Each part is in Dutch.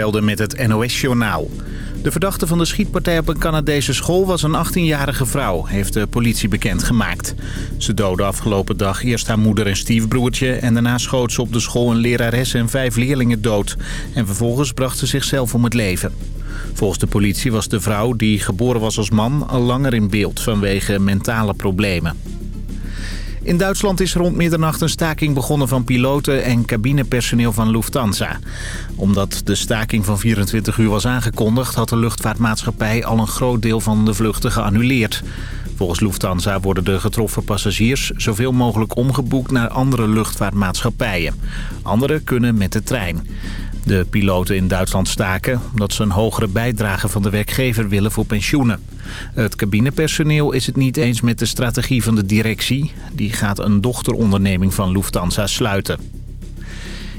Belde met het NOS-journaal. De verdachte van de schietpartij op een Canadese school was een 18-jarige vrouw, heeft de politie bekendgemaakt. Ze doodde afgelopen dag eerst haar moeder en stiefbroertje... en daarna schoot ze op de school een lerares en vijf leerlingen dood. En vervolgens bracht ze zichzelf om het leven. Volgens de politie was de vrouw, die geboren was als man, al langer in beeld vanwege mentale problemen. In Duitsland is rond middernacht een staking begonnen van piloten en cabinepersoneel van Lufthansa. Omdat de staking van 24 uur was aangekondigd... had de luchtvaartmaatschappij al een groot deel van de vluchten geannuleerd. Volgens Lufthansa worden de getroffen passagiers zoveel mogelijk omgeboekt naar andere luchtvaartmaatschappijen. Anderen kunnen met de trein. De piloten in Duitsland staken omdat ze een hogere bijdrage van de werkgever willen voor pensioenen. Het cabinepersoneel is het niet eens met de strategie van de directie. Die gaat een dochteronderneming van Lufthansa sluiten.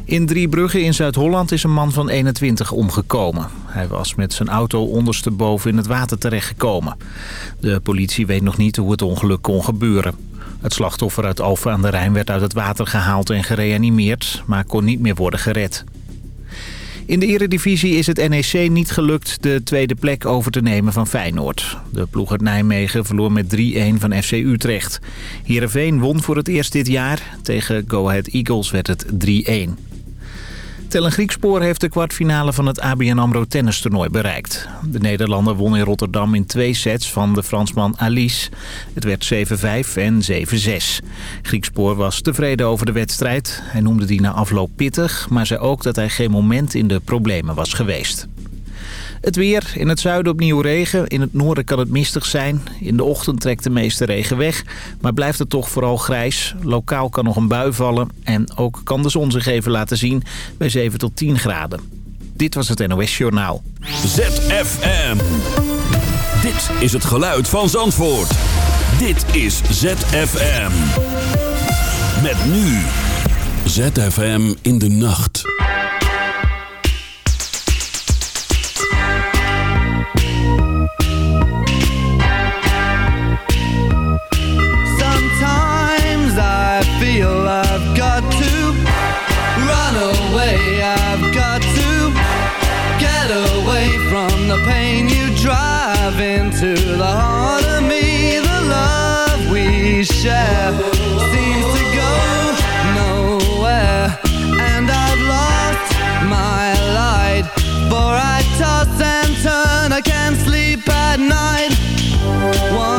In Driebrugge in Zuid-Holland is een man van 21 omgekomen. Hij was met zijn auto ondersteboven in het water terechtgekomen. De politie weet nog niet hoe het ongeluk kon gebeuren. Het slachtoffer uit Alphen aan de Rijn werd uit het water gehaald en gereanimeerd... maar kon niet meer worden gered. In de eredivisie is het NEC niet gelukt de tweede plek over te nemen van Feyenoord. De ploeg uit Nijmegen verloor met 3-1 van FC Utrecht. Heerenveen won voor het eerst dit jaar. Tegen Go Ahead Eagles werd het 3-1. Tellen Griekspoor heeft de kwartfinale van het ABN AMRO tennistoernooi bereikt. De Nederlander won in Rotterdam in twee sets van de Fransman Alice. Het werd 7-5 en 7-6. Griekspoor was tevreden over de wedstrijd. Hij noemde die na afloop pittig, maar zei ook dat hij geen moment in de problemen was geweest. Het weer. In het zuiden opnieuw regen. In het noorden kan het mistig zijn. In de ochtend trekt de meeste regen weg. Maar blijft het toch vooral grijs. Lokaal kan nog een bui vallen. En ook kan de zon zich even laten zien bij 7 tot 10 graden. Dit was het NOS Journaal. ZFM. Dit is het geluid van Zandvoort. Dit is ZFM. Met nu. ZFM in de nacht. sleep at night. One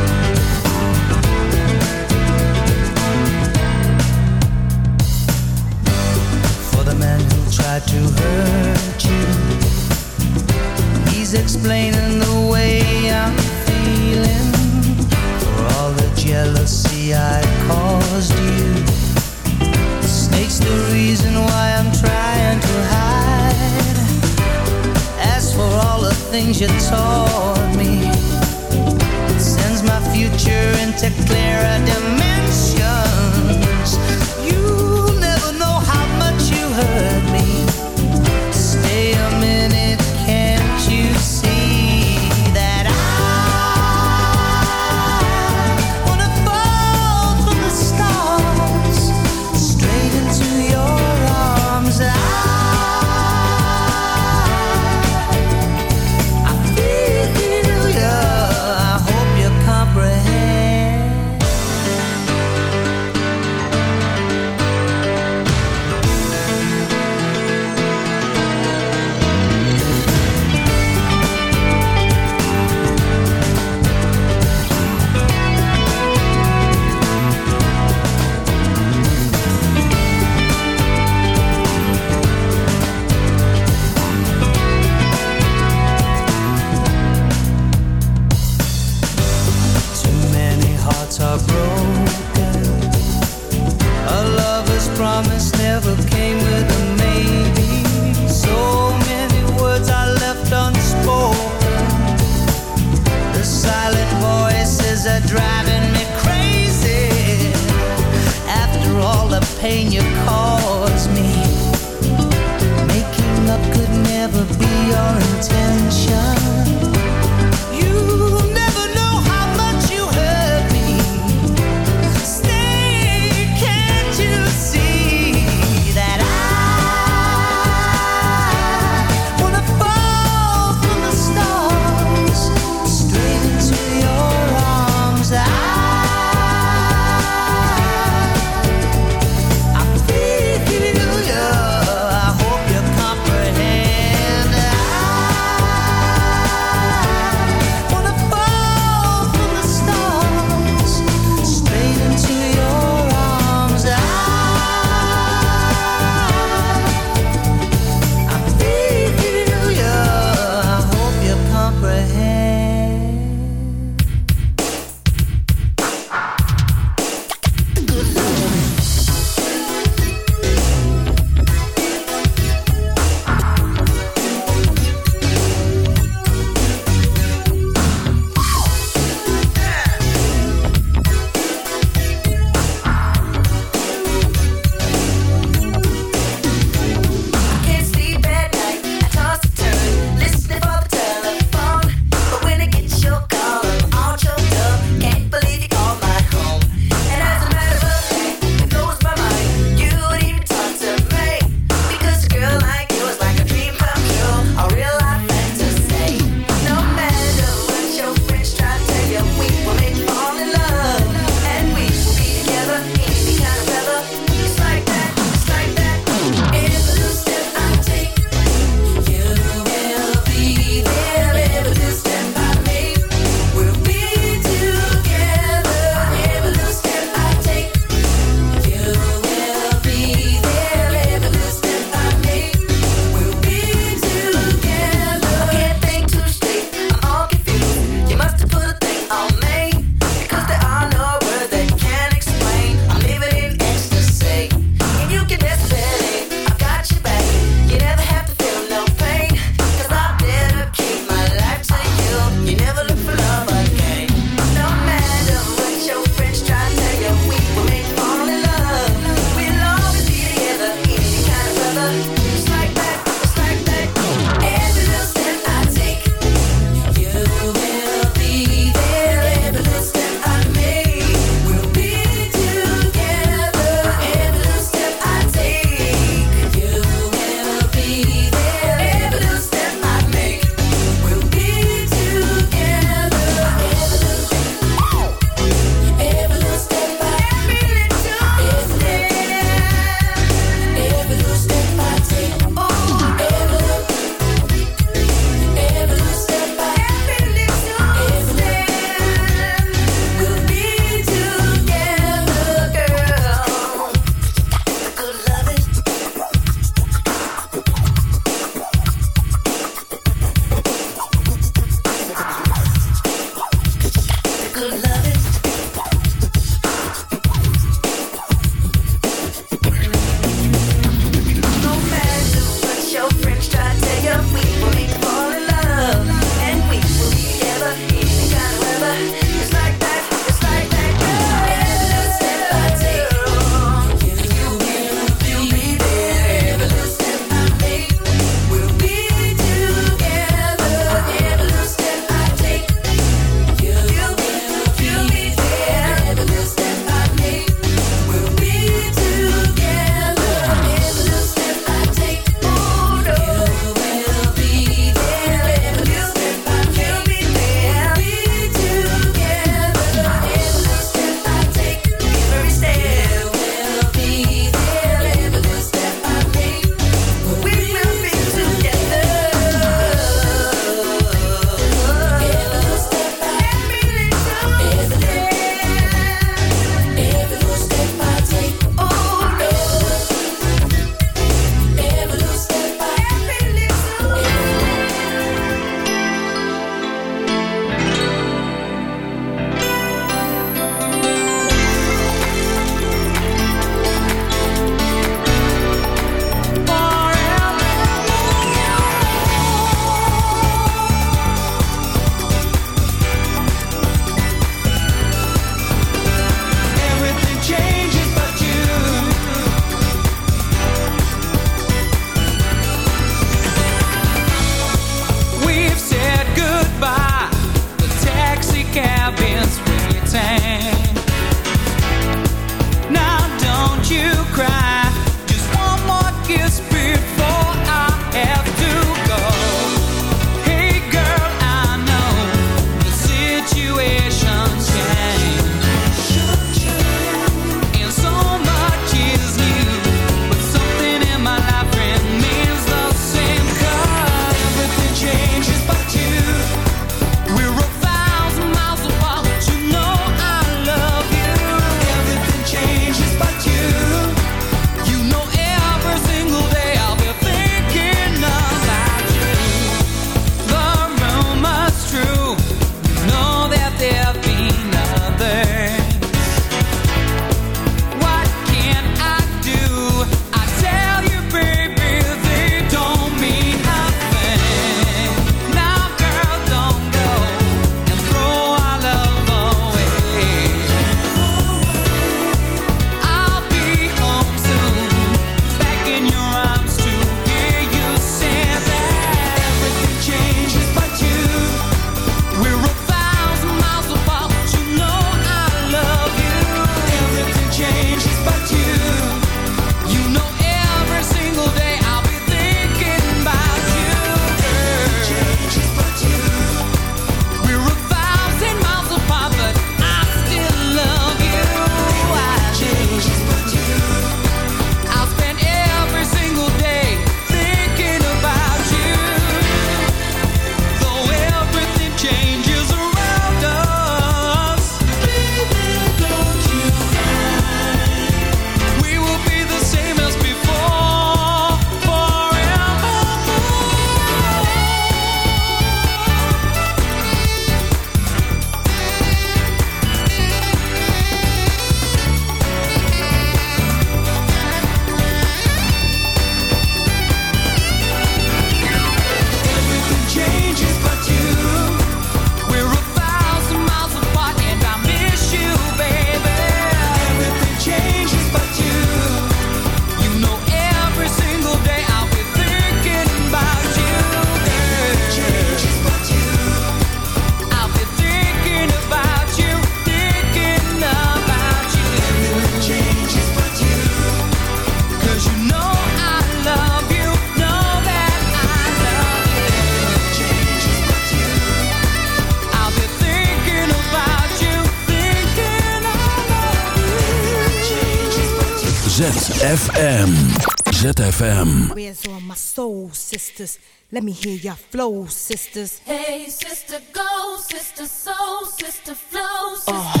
ZFM. Where's all my soul sisters? Let me hear your flow, sisters. Hey, sister, go, sister, soul, sister, flow, oh. sister. Oh.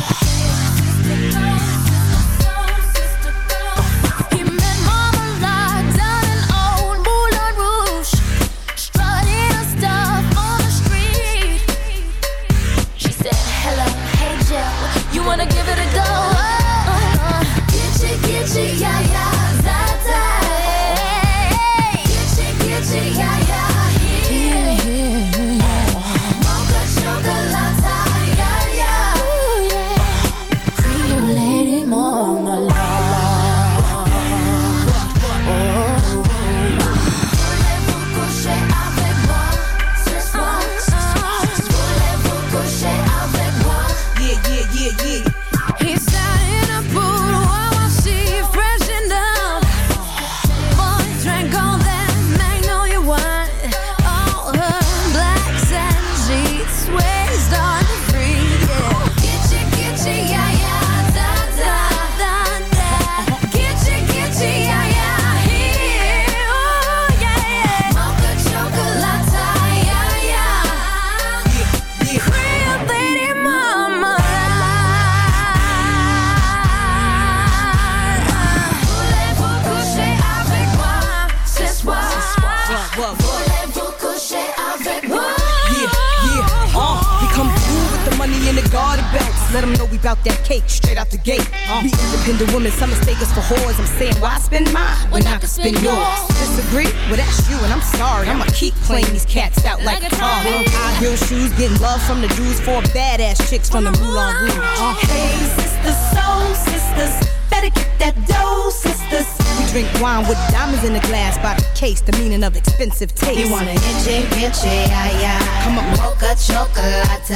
from the dudes, four badass chicks from the Moulin Rouge. Uh. Hey, sisters, soul sisters, better get that dough, sisters. We drink wine with diamonds in the glass by the case, the meaning of expensive taste. You wanna enche, enche, ay, ay. Come on. Mocha chocolate.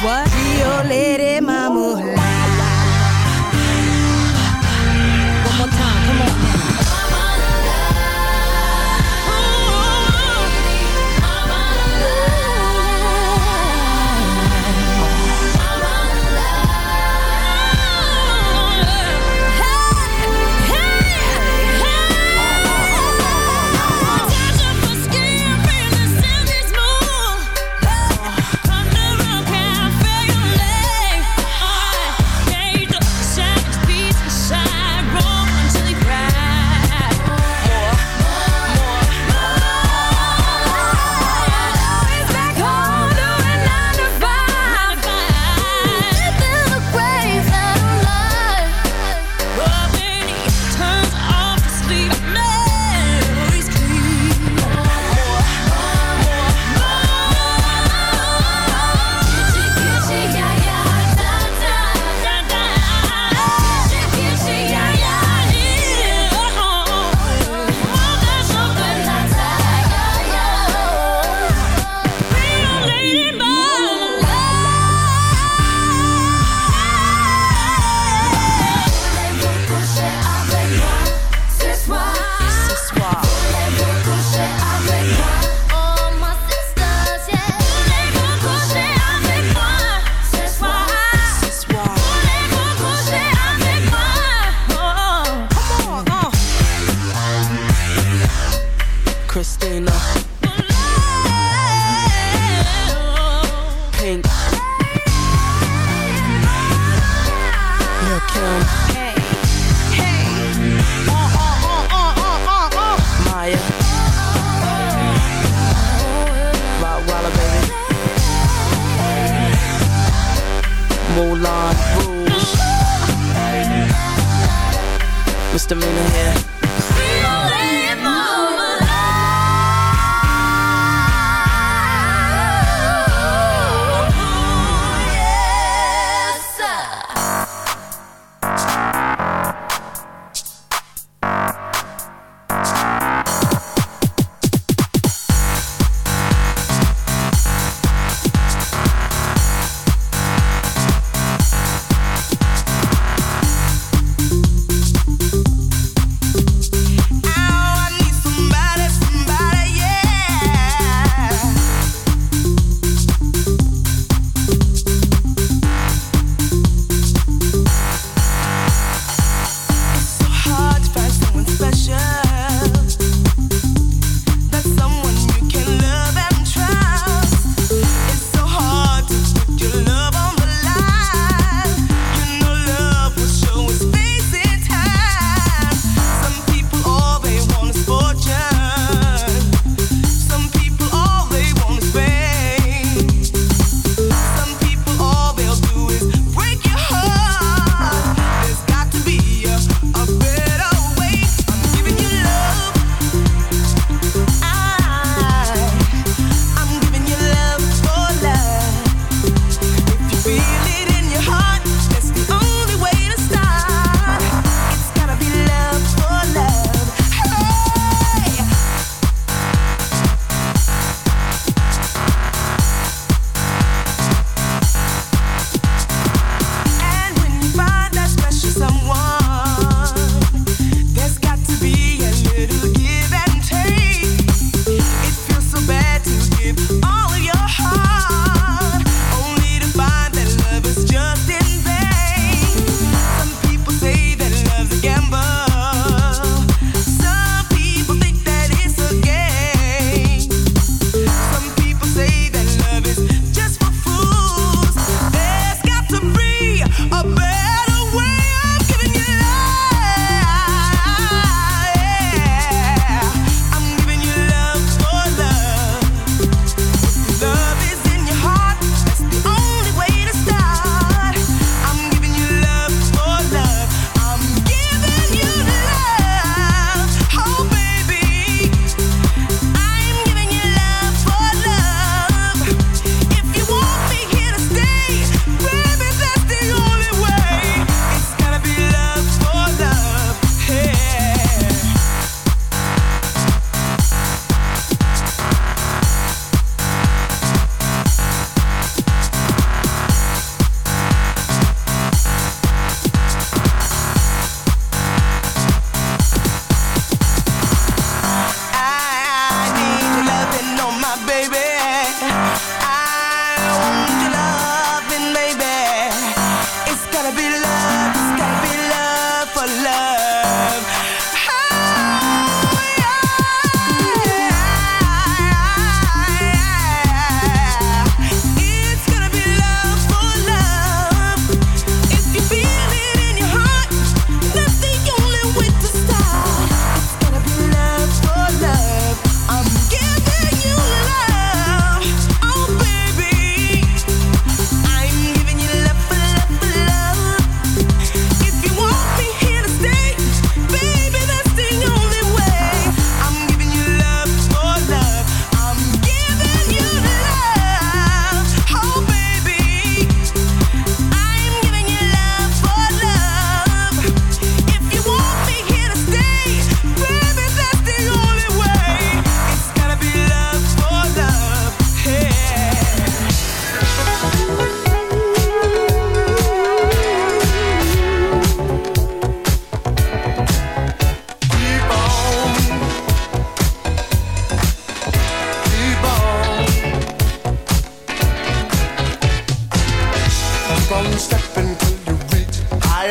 What? Rio Lady Mamula.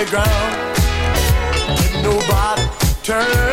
Ground. Nobody turn